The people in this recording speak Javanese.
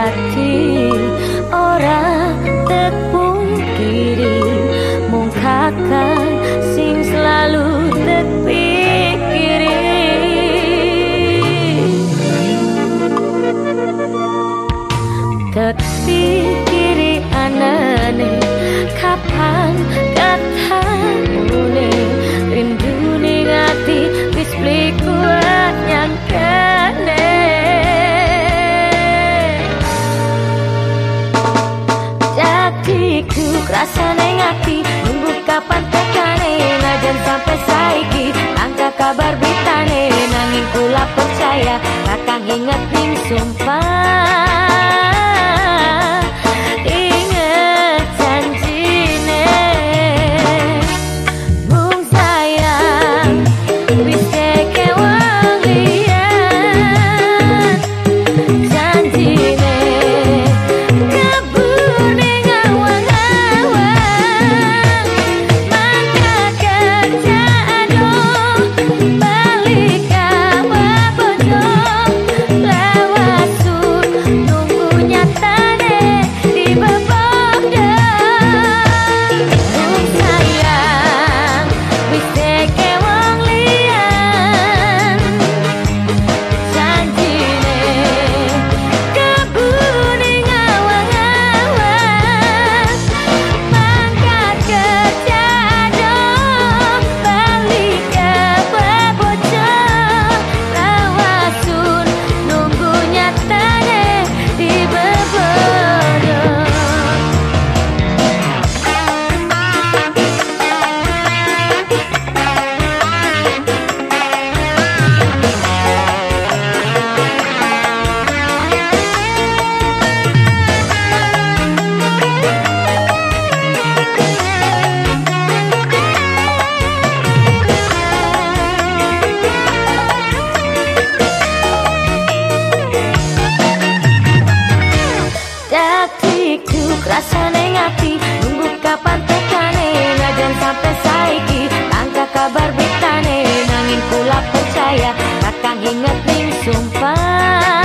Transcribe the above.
berarti ora tepung kiri mung kakak sing selalu terpikiri. Terpikiri anane kapan rasane ngati nunggu kapan tekane najan sampai saiki angka kabar beritane. Nanging kula percaya kakang inget ning sumpah ngati nunggu kapan tekane sampai saiki. Tangka kabar bitane nangin kula percaya. Kakang inget ning sumpah